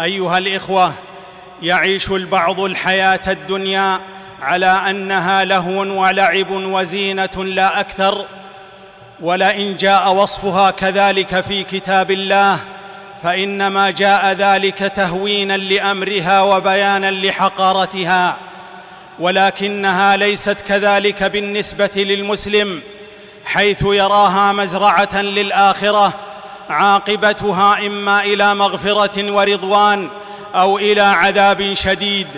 أيها الإخوة يعيش البعض الحياة الدنيا على أنها لهو ولعب وزينة لا أكثر ولئن جاء وصفها كذلك في كتاب الله فإنما جاء ذلك تهوينا لأمرها وبيانا لحقارتها ولكنها ليست كذلك بالنسبة للمسلم حيث يراها مزرعة للآخرة عاقبتها إما إلى مغفرة ورضوان أو إلى عذاب شديد.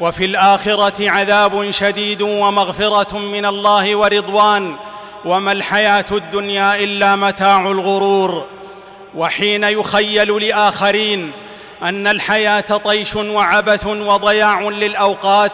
وفي الآخرة عذاب شديد ومغفرة من الله ورضوان. وما الحياة الدنيا إلا متاع الغرور. وحين يخيل لآخرين أن الحياة طيش وعبث وضياع للأوقات.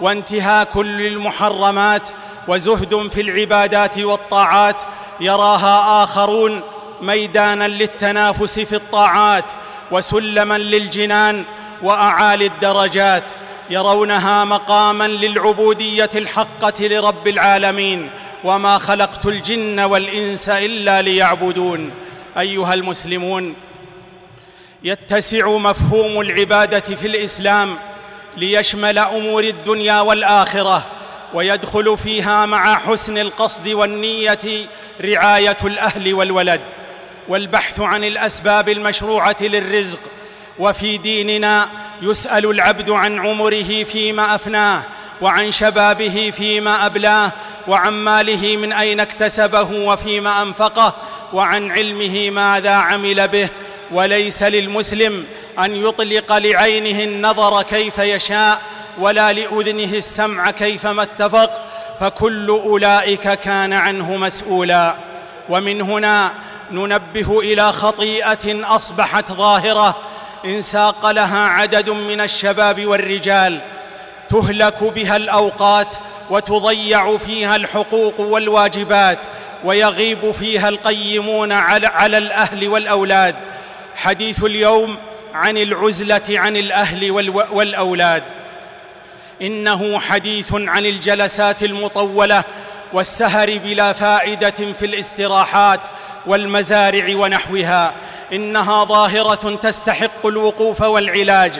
وانتهاك للمحرمات. وزهد في العبادات والطاعات. يراها آخرون ميدانا للتنافس في الطاعات وسلما للجنان وأعالي الدرجات يرونها مقاما للعبودية الحقة لرب العالمين وما خلقت الجن والإنس إلا ليعبدون. أيها المسلمون يتسع مفهوم العبادة في الإسلام ليشمل أمور الدنيا والآخرة ويدخل فيها مع حسن القصد والنية رعاية الأهل والولد. والبحث عن الأسباب المشروعة للرزق. وفي ديننا يسأل العبد عن عمره فيما أفناه وعن شبابه فيما أبلاه وعن ماله من أين اكتسبه وفيما أنفقه وعن علمه ماذا عمل به. وليس للمسلم أن يطلق لعينه النظر كيف يشاء ولا لأذنه السمع كيفما اتفق. فكل أولئك كان عنه مسؤولا. ومن هنا ننبه إلى خطيئة أصبحت ظاهرة انساق لها عدد من الشباب والرجال. تهلك بها الأوقات وتضيع فيها الحقوق والواجبات ويغيب فيها القيمون على, على الأهل والأولاد. حديث اليوم عن العزلة عن الأهل والأولاد. إنه حديث عن الجلسات المطولة والسهر بلا فائدة في الاستراحات والمزارع ونحوها إنها ظاهرة تستحق الوقوف والعلاج.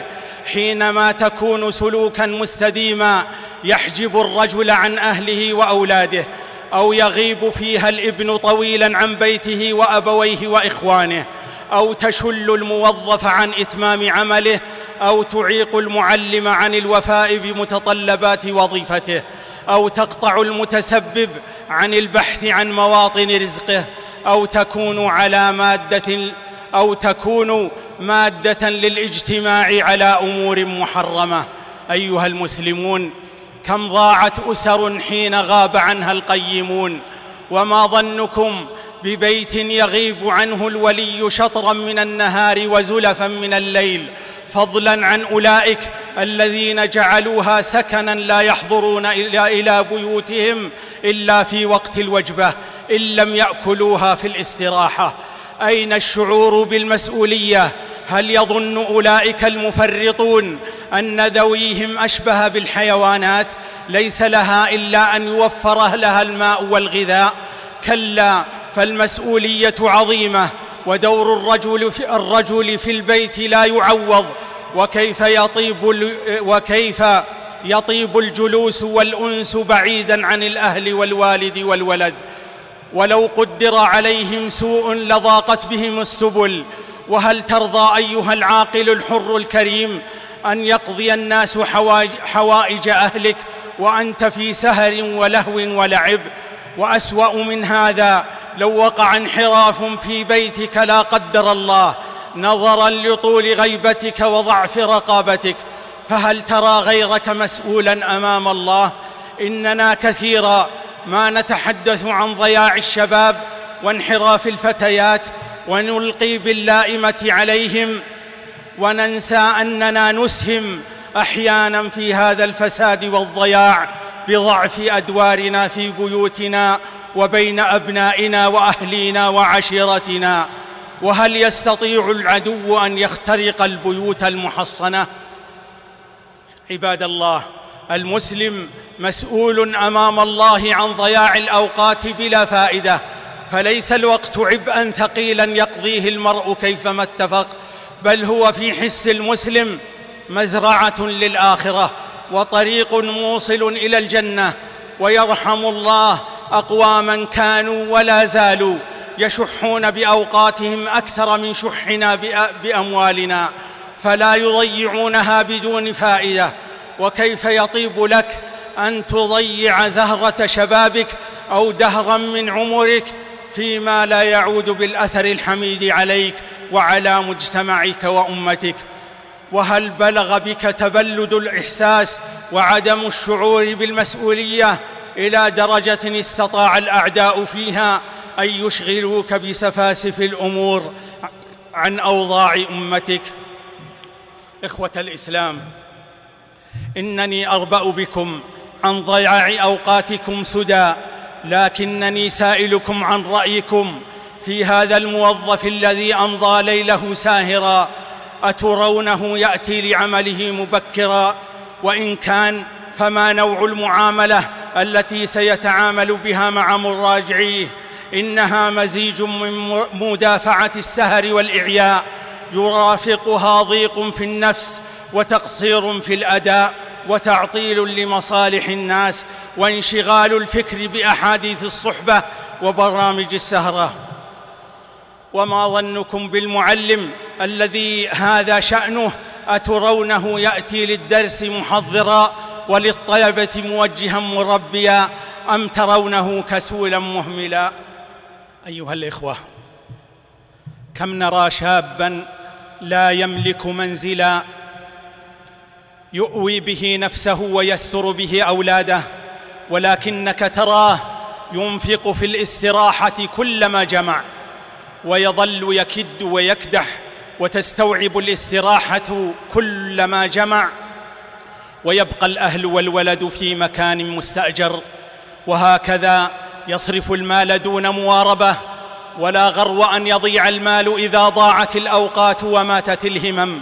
حينما تكون سلوكا مستديما يحجب الرجل عن أهله وأولاده أو يغيب فيها الابن طويلا عن بيته وأبويه وإخوانه أو تشل الموظف عن إتمام عمله أو تعيق المعلم عن الوفاء بمتطلبات وظيفته أو تقطع المتسبب عن البحث عن مواطن رزقه. أو تكون على مادة أو تكون مادة للاجتماع على أمور محرمة. أيها المسلمون كم ضاعت أسر حين غاب عنها القيمون؟ وما ظنكم ببيت يغيب عنه الولي شطرا من النهار وزلفا من الليل؟ فضلا عن أولئك الذين جعلوها سكنا لا يحضرون إلى بيوتهم إلا في وقت الوجبة إن لم يأكلوها في الاستراحة. أين الشعور بالمسؤولية؟ هل يظن أولئك المفرطون أن ذويهم أشبه بالحيوانات؟ ليس لها إلا أن يوفر لها الماء والغذاء. كلا فالمسؤولية عظيمة ودور الرجل في, الرجل في البيت لا يعوض. وكيف يطيب وكيف يطيب الجلوس والأنس بعيدا عن الأهل والوالد والولد. ولو قدر عليهم سوء لضاقت بهم السبل. وهل ترضى أيها العاقل الحر الكريم أن يقضي الناس حوائج أهلك وأنت في سهر ولهو ولعب؟ وأسوأ من هذا لو وقع انحراف في بيتك لا قدر الله. نظرا لطول غيبتك وضعف رقابتك فهل ترى غيرك مسؤولا أمام الله؟ إننا كثيرا ما نتحدث عن ضياع الشباب وانحراف الفتيات ونلقي باللائمة عليهم وننسى أننا نسهم أحيانا في هذا الفساد والضياع بضعف أدوارنا في بيوتنا وبين أبنائنا وأهلينا وعشيرتنا. وهل يستطيع العدو أن يخترق البيوت المحصنة؟ عباد الله المسلم مسؤول أمام الله عن ضياع الأوقات بلا فائدة فليس الوقت عبئا ثقيلا يقضيه المرء كيفما اتفق بل هو في حس المسلم مزرعة للآخرة وطريق موصل إلى الجنة ويرحم الله اقواما كانوا ولا زالوا. يشحون بأوقاتهم أكثر من شحنا بأموالنا فلا يضيعونها بدون فائدة. وكيف يطيب لك أن تضيع زهرة شبابك أو دهرا من عمرك فيما لا يعود بالأثر الحميد عليك وعلى مجتمعك وأمتك؟ وهل بلغ بك تبلد الإحساس وعدم الشعور بالمسؤولية إلى درجة استطاع الأعداء فيها أن يشغلوك بسفاسف الأمور عن أوضاع أمتك. إخوة الإسلام إنني أربأ بكم عن ضياع أوقاتكم سدى لكنني سائلكم عن رأيكم في هذا الموظف الذي أمضى ليله ساهرا. أترونه يأتي لعمله مبكرا؟ وإن كان فما نوع المعاملة التي سيتعامل بها مع مراجعيه؟ إنها مزيج من مدافعة السهر والإعياء. يرافقها ضيق في النفس وتقصير في الأداء وتعطيل لمصالح الناس وانشغال الفكر بأحاديث الصحبة وبرامج السهرة. وما ظنكم بالمعلم الذي هذا شأنه أترونه يأتي للدرس محضرا وللطلبه موجها مربيا أم ترونه كسولا مهملا؟ أيها الإخوة كم نرى شابا لا يملك منزلا يؤوي به نفسه ويستر به أولاده ولكنك تراه ينفق في الاستراحة كل ما جمع ويظل يكد ويكدح وتستوعب الاستراحة كل ما جمع ويبقى الأهل والولد في مكان مستأجر وهكذا يصرف المال دون مواربة ولا غرو أن يضيع المال إذا ضاعت الأوقات وماتت الهمم.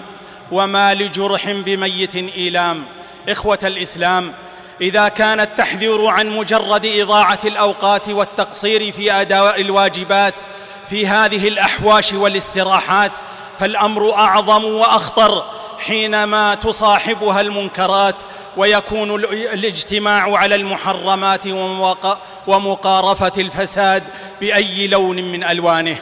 وما لجرح بميت إيلام. إخوة الإسلام إذا كان التحذير عن مجرد إضاعة الأوقات والتقصير في أداء الواجبات في هذه الأحواش والاستراحات فالأمر أعظم وأخطر حينما تصاحبها المنكرات ويكون الاجتماع على المحرمات ومقارفة الفساد بأي لون من ألوانه.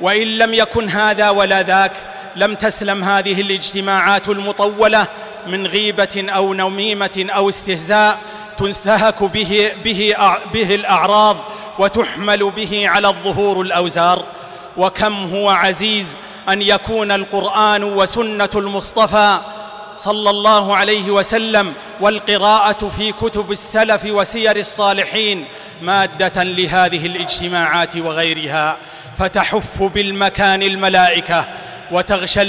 وإن لم يكن هذا ولا ذاك لم تسلم هذه الاجتماعات المطولة من غيبة أو نميمة أو استهزاء تنتهك به, به, به الأعراض وتحمل به على الظهور الأوزار. وكم هو عزيز أن يكون القرآن وسنة المصطفى صلى الله عليه وسلم والقراءة في كتب السلف وسير الصالحين مادة لهذه الاجتماعات وغيرها فتحف بالمكان الملائكة وتغشى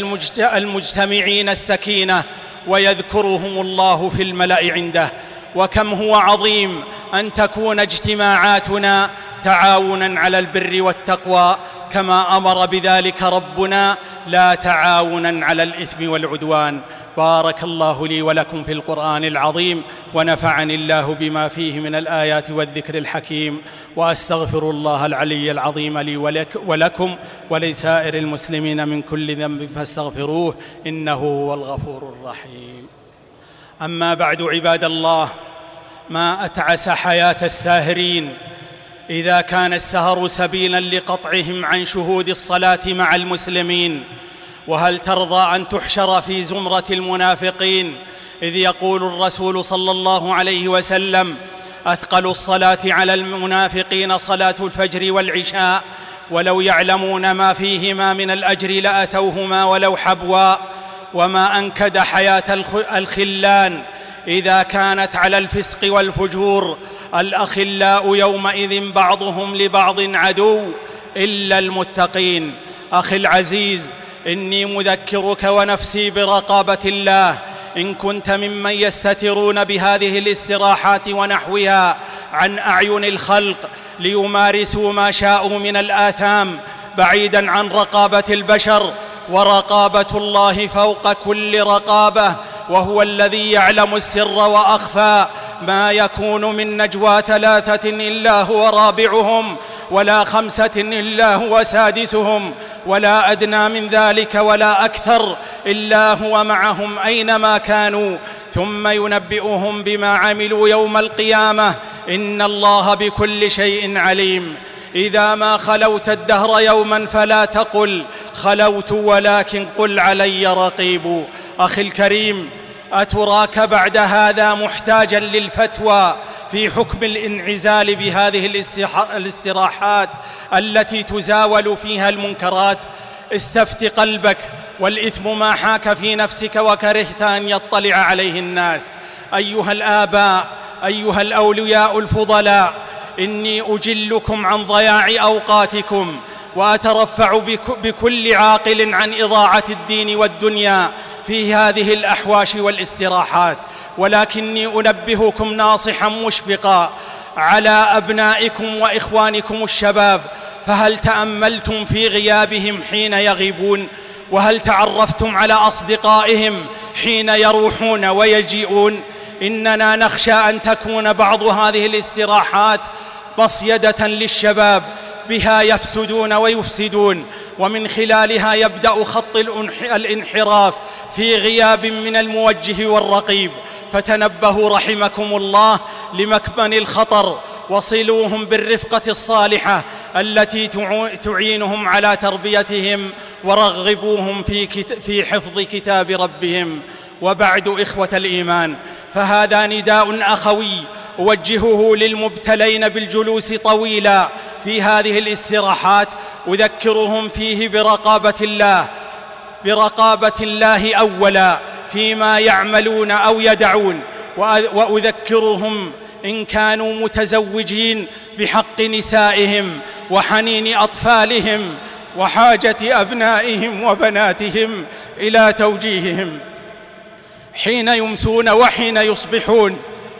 المجتمعين السكينة ويذكرهم الله في الملأ عنده. وكم هو عظيم أن تكون اجتماعاتنا تعاونا على البر والتقوى كما أمر بذلك ربنا لا تعاونا على الإثم والعدوان. بارك الله لي ولكم في القرآن العظيم ونفعني الله بما فيه من الآيات والذكر الحكيم وأستغفر الله العلي العظيم لي ولك ولكم ولسائر المسلمين من كل ذنب فاستغفروه إنه هو الغفور الرحيم. أما بعد عباد الله ما أتعس حياة الساهرين إذا كان السهر سبيلا لقطعهم عن شهود الصلاة مع المسلمين. وهل ترضى أن تحشر في زمرة المنافقين؟ إذ يقول الرسول صلى الله عليه وسلم أثقل الصلاة على المنافقين صلاة الفجر والعشاء ولو يعلمون ما فيهما من الأجر لأتوهما ولو حبوا وما أنكد حياة الخلان إذا كانت على الفسق والفجور. الأخلاء يومئذ بعضهم لبعض عدو إلا المتقين. أخي العزيز إني مذكرك ونفسي برقابة الله. إن كنت ممن يستترون بهذه الاستراحات ونحوها عن أعين الخلق ليمارسوا ما شاءوا من الآثام بعيدا عن رقابة البشر ورقابة الله فوق كل رقابة وهو الذي يعلم السر وأخفى. ما يكون من نجوى ثلاثة إلا هو رابعهم. ولا خمسة إلا هو سادسهم ولا أدنى من ذلك ولا أكثر إلا هو معهم أينما كانوا. ثم ينبئهم بما عملوا يوم القيامة. إن الله بكل شيء عليم. إذا ما خلوت الدهر يوما فلا تقل خلوت ولكن قل علي رقيب. أخي الكريم أتراك بعد هذا محتاجا للفتوى؟ في حكم الانعزال بهذه الاستراحات التي تزاول فيها المنكرات استفت قلبك والإثم ما حاك في نفسك وكرهت أن يطلع عليه الناس. أيها الآباء أيها الأولياء الفضلاء إني أجلكم عن ضياع أوقاتكم وأترفع بكل عاقل عن إضاعة الدين والدنيا في هذه الأحواش والاستراحات ولكني أنبهكم ناصحا مشفقا على أبنائكم وإخوانكم الشباب فهل تأملتم في غيابهم حين يغيبون؟ وهل تعرفتم على أصدقائهم حين يروحون ويجيئون؟ إننا نخشى أن تكون بعض هذه الاستراحات مصيده للشباب بها يفسدون ويفسدون. ومن خلالها يبدأ خط الانحراف في غياب من الموجه والرقيب. فتنبهوا رحمكم الله لمكمن الخطر. وصلوهم بالرفقة الصالحة التي تعينهم على تربيتهم ورغبوهم في, في حفظ كتاب ربهم. وبعد إخوة الإيمان. فهذا نداء أخوي أوجهه للمبتلين بالجلوس طويلا في هذه الاستراحات أذكرهم فيه برقابة الله برقابة الله أولا فيما يعملون أو يدعون. وأذكرهم إن كانوا متزوجين بحق نسائهم وحنين أطفالهم وحاجة أبنائهم وبناتهم إلى توجيههم. حين يمسون وحين يصبحون.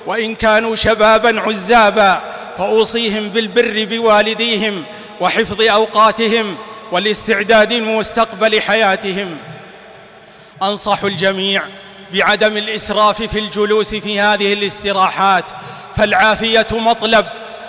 وإن كانوا شبابا عزابا فأوصيهم بالبر بوالديهم وحفظ أوقاتهم والاستعداد لمستقبل حياتهم. أنصح الجميع بعدم الإسراف في الجلوس في هذه الاستراحات فالعافية مطلب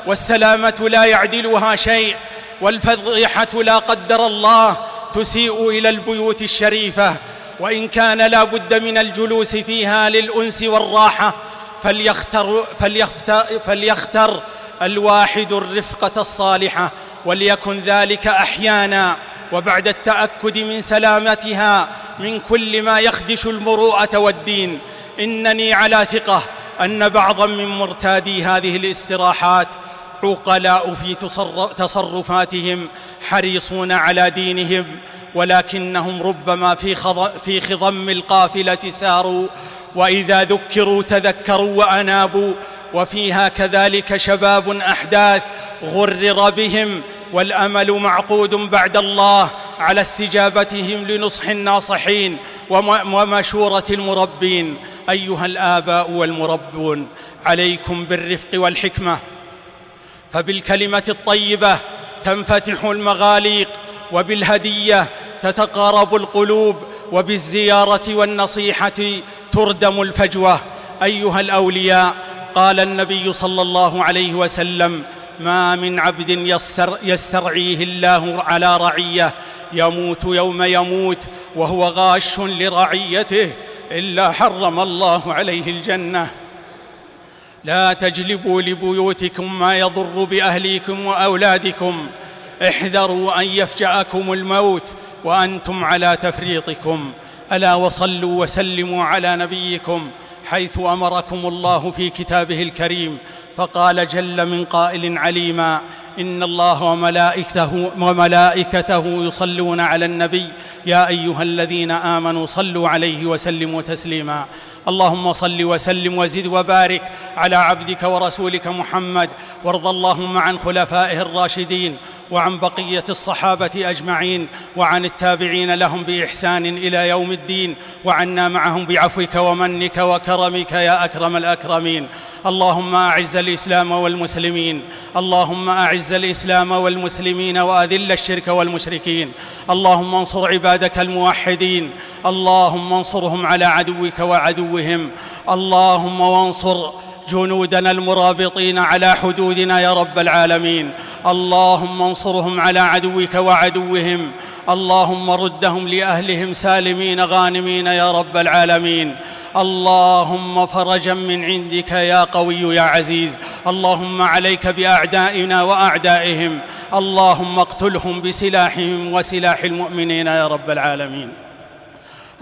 والسلامة لا يعدلها شيء والفضيحة لا قدر الله تسيء إلى البيوت الشريفة. وإن كان لا بد من الجلوس فيها للأنس والراحة فليختر, فليختر, فليختر الواحد الرفقة الصالحة وليكن ذلك أحيانا وبعد التأكد من سلامتها من كل ما يخدش المروءة والدين. إنني على ثقة أن بعضا من مرتادي هذه الاستراحات عقلاء في تصرفاتهم حريصون على دينهم ولكنهم ربما في, في خضم القافلة ساروا وإذا ذكروا تذكروا وأنابوا وفيها كذلك شباب أحداث غرر بهم والأمل معقود بعد الله على استجابتهم لنصح الناصحين ومشورة المربين. أيها الآباء والمربون عليكم بالرفق والحكمة. فبالكلمة الطيبة تنفتح المغاليق وبالهدية تتقارب القلوب وبالزيارة والنصيحة تردم الفجوة أيها الأولياء قال النبي صلى الله عليه وسلم ما من عبد يستر يسترعيه الله على رعية يموت يوم يموت وهو غاش لرعيته إلا حرم الله عليه الجنة. لا تجلبوا لبيوتكم ما يضر بأهليكم وأولادكم احذروا أن يفجأكم الموت وأنتم على تفريطكم. ألا وصلوا وسلموا على نبيكم حيث أمركم الله في كتابه الكريم فقال جل من قائل عليما إن الله وملائكته وملائكته يصلون على النبي يا أيها الذين آمنوا صلوا عليه وسلموا تسليما اللهم صل وسلم وزد وبارك على عبدك ورسولك محمد. وارض اللهم عن خلفائه الراشدين وعن بقية الصحابة أجمعين وعن التابعين لهم بإحسان إلى يوم الدين. وعنا معهم بعفوك ومنك وكرمك يا أكرم الأكرمين. اللهم أعز الإسلام والمسلمين. اللهم أعز الإسلام والمسلمين وأذل الشرك والمشركين. اللهم انصر عبادك الموحدين. اللهم انصرهم على عدوك وعدوهم اللهم وانصر جنودنا المرابطين على حدودنا يا رب العالمين. اللهم انصرهم على عدوك وعدوهم. اللهم ردهم لأهلهم سالمين غانمين يا رب العالمين. اللهم فرجا من عندك يا قوي يا عزيز. اللهم عليك بأعدائنا وأعدائهم. اللهم اقتلهم بسلاحهم وسلاح المؤمنين يا رب العالمين.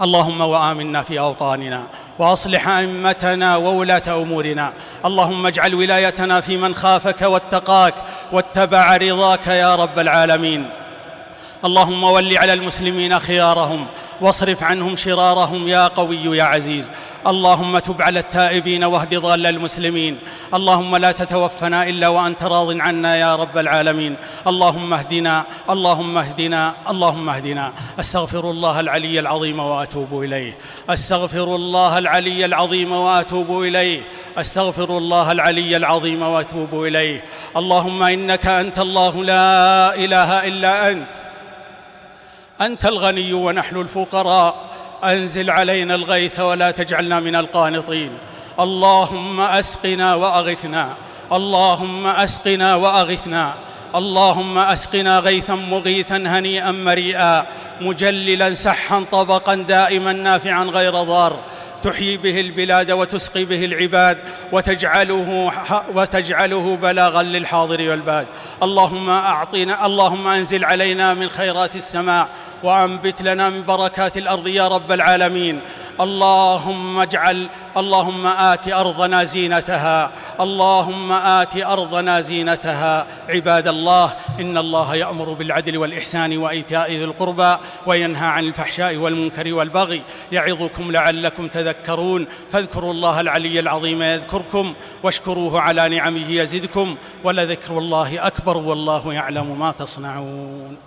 اللهم وآمنا في أوطاننا وأصلح أئمتنا وولاة أمورنا. اللهم اجعل ولايتنا في من خافك واتقاك واتبع رضاك يا رب العالمين. اللهم ول على المسلمين خيارهم واصرف عنهم شرارهم يا قوي يا عزيز. اللهم تب على التائبين واهد ضال المسلمين. اللهم لا تتوفنا إلا وأنت راض عنا يا رب العالمين. اللهم اهدنا اللهم اهدنا اللهم اهدنا. أستغفر الله العلي العظيم وأتوب إليه. أستغفر الله العلي العظيم وأتوب إليه. أستغفر الله العلي العظيم وأتوب إليه. اللهم إنك أنت الله لا إله إلا أنت. أنت الغني ونحن الفقراء. أنزل علينا الغيث ولا تجعلنا من القانطين. اللهم أسقنا وأغثنا. اللهم أسقنا وأغثنا. اللهم أسقنا غيثا مغيثا هنيئا مريئا. مجللا سحا طبقا دائما نافعا غير ضار. تحيي به البلاد وتسقي به العباد. وتجعله وتجعله بلاغا للحاضر والباد. اللهم اعطنا اللهم أنزل علينا من خيرات السماء. وأنبت لنا من بركات الأرض يا رب العالمين. اللهم اجعل اللهم آت أرضنا زينتها. اللهم آت أرضنا زينتها. عباد الله إن الله يأمر بالعدل والإحسان وإيتاء ذي القربى وينهى عن الفحشاء والمنكر والبغي يعظكم لعلكم تذكرون. فاذكروا الله العلي العظيم يذكركم واشكروه على نعمه يزدكم ولذكر الله أكبر والله يعلم ما تصنعون.